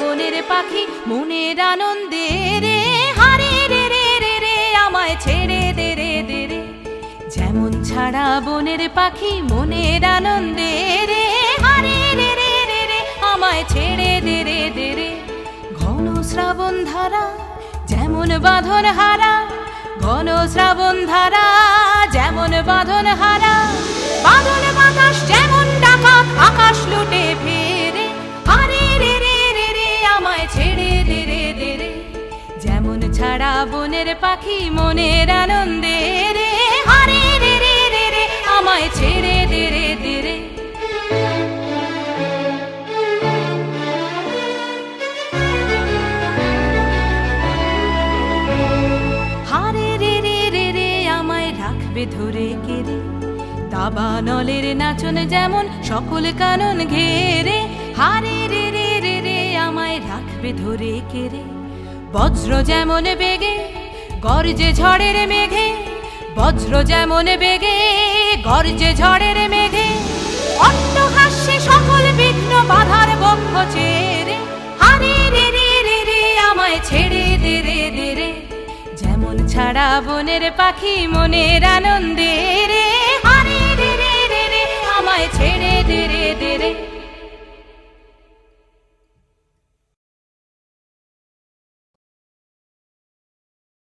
বনের পাখি মনের আনন্দে, রে, হারে, রে রে রে রে, আমায় ছেড়ে দে, রে দে, রে। যেমন ছাড়া বনের পাখি মনের আনন্দে, রে, হারে, রে রে রে রে, আমায় ছেড়ে দে, রে দে, রে। ঘন শ্রাবণ ধারা, যেমন বাঁধন হারা, ঘন শ্রাবণ ধারা, যেমন বাঁধন হারা বাদল বনের পাখি মনের আনন্দে রে আরে রে রে রে রে আমায় ছেড়ে দে রে দে রে হারে রে রে রে রে আমায় রাখবে ধরে কেড়ে দাবা নলের নাচন যেমন সকল কানন ঘেরে হারে রে রে রে রে আমায় রাখবে ধরে কেড়ে বজ্র যেমন বেগে, গর্জে ঝড়ের মেঘে, বজ্র যেমন বেগে, গর্জে ঝড়ের মেঘে। অট্ট সকল বিঘ্ন বাধার বক্ষ চেরে, হারে রে রে রে রে, আমায় ছেড়ে দে রে দে রে। যেমন ছাড়া বনের পাখি মনের আনন্দে রে